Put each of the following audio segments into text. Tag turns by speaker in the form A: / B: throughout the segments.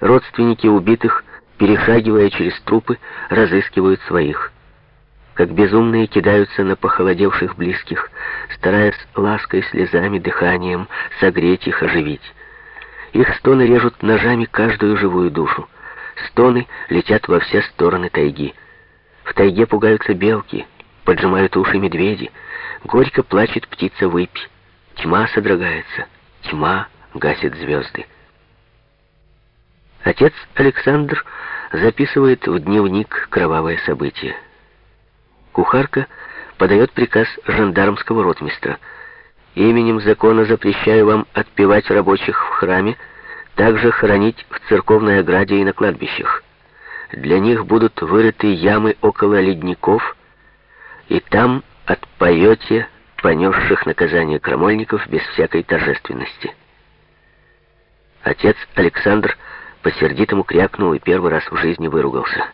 A: Родственники убитых, перешагивая через трупы, разыскивают своих. Как безумные кидаются на похолодевших близких, стараясь лаской, слезами, дыханием согреть их, оживить. Их стоны режут ножами каждую живую душу. Стоны летят во все стороны тайги. В тайге пугаются белки, поджимают уши медведи. Горько плачет птица выпь. Тьма содрогается, тьма гасит звезды. Отец Александр записывает в дневник кровавое событие. Кухарка подает приказ жандармского ротмистра. «Именем закона запрещаю вам отпевать рабочих в храме, также хоронить в церковной ограде и на кладбищах. Для них будут вырыты ямы около ледников, и там отпоете понесших наказание крамольников без всякой торжественности». Отец Александр по-сердитому крякнул и первый раз в жизни выругался.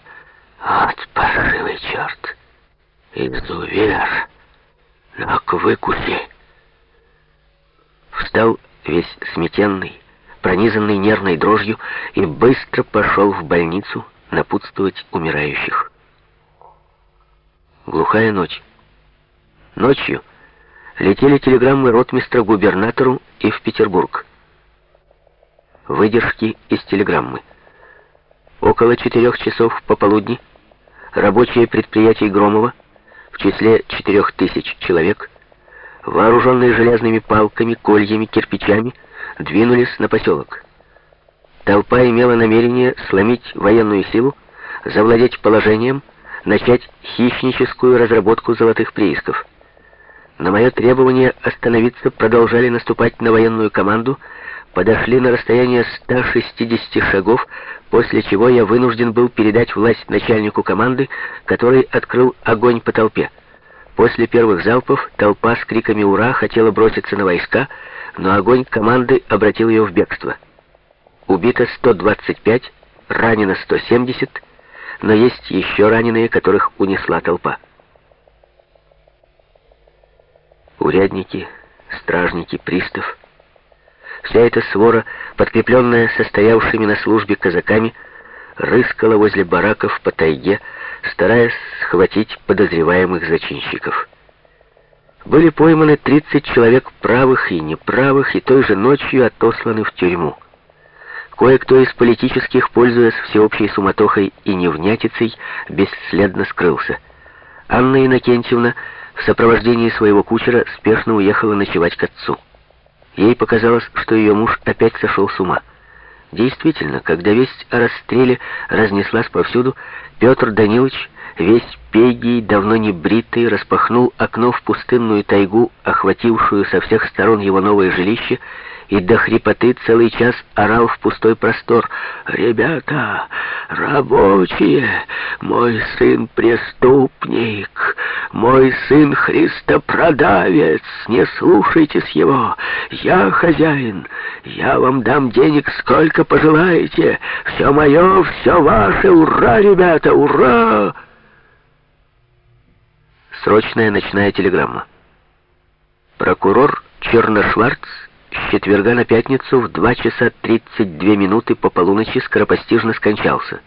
A: «Вот паршивый черт! Изувер! На выкуси!» Встал весь сметенный, пронизанный нервной дрожью, и быстро пошел в больницу напутствовать умирающих. Глухая ночь. Ночью летели телеграммы ротмистра губернатору и в Петербург. Выдержки из телеграммы. Около четырех часов пополудни рабочие предприятий Громова в числе четырех тысяч человек, вооруженные железными палками, кольями, кирпичами, двинулись на поселок. Толпа имела намерение сломить военную силу, завладеть положением, начать хищническую разработку золотых приисков. На мое требование остановиться продолжали наступать на военную команду, подошли на расстояние 160 шагов, после чего я вынужден был передать власть начальнику команды, который открыл огонь по толпе. После первых залпов толпа с криками «Ура!» хотела броситься на войска, но огонь команды обратил ее в бегство. Убито 125, ранено 170, но есть еще раненые, которых унесла толпа. Урядники, стражники, пристав — Вся эта свора, подкрепленная состоявшими на службе казаками, рыскала возле бараков по тайге, стараясь схватить подозреваемых зачинщиков. Были пойманы 30 человек правых и неправых, и той же ночью отосланы в тюрьму. Кое-кто из политических, пользуясь всеобщей суматохой и невнятицей, бесследно скрылся. Анна Иннокентьевна в сопровождении своего кучера спешно уехала ночевать к отцу. Ей показалось, что ее муж опять сошел с ума. Действительно, когда весть о расстреле разнеслась повсюду, Петр Данилович, весь пегий, давно не бритый, распахнул окно в пустынную тайгу, охватившую со всех сторон его новое жилище, и до хрипоты целый час орал в пустой простор. «Ребята, рабочие, мой сын преступник, мой сын христопродавец, не слушайтесь его, я хозяин, я вам дам денег сколько пожелаете, все мое, все ваше, ура, ребята, ура!» Срочная ночная телеграмма. Прокурор Черношварц с четверга на пятницу в 2 часа 32 минуты по полуночи скоропостижно скончался.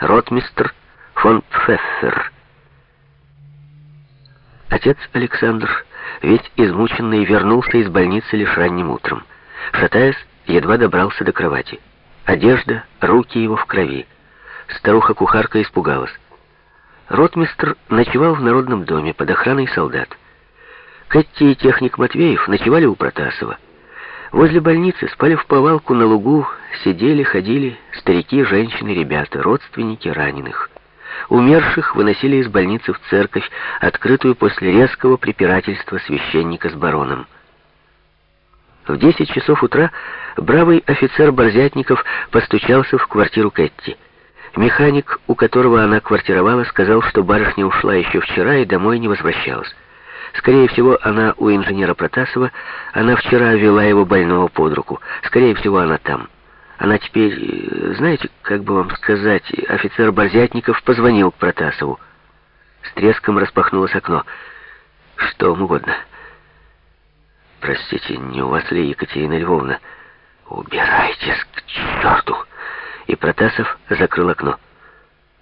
A: Ротмистр фон Пфеффер. Отец Александр, весь измученный, вернулся из больницы лишь ранним утром. Шатаясь, едва добрался до кровати. Одежда, руки его в крови. Старуха-кухарка испугалась. Ротмистр ночевал в народном доме под охраной солдат. Кэтти и техник Матвеев ночевали у Протасова. Возле больницы спали в повалку на лугу, сидели, ходили старики, женщины, ребята, родственники раненых. Умерших выносили из больницы в церковь, открытую после резкого препирательства священника с бароном. В 10 часов утра бравый офицер Борзятников постучался в квартиру Кэтти. Механик, у которого она квартировала, сказал, что барышня ушла еще вчера и домой не возвращалась. Скорее всего, она у инженера Протасова. Она вчера вела его больного под руку. Скорее всего, она там. Она теперь, знаете, как бы вам сказать, офицер Борзятников позвонил к Протасову. С треском распахнулось окно. Что вам угодно. Простите, не у вас ли, Екатерина Львовна? Убирайтесь к черту! И Протасов закрыл окно.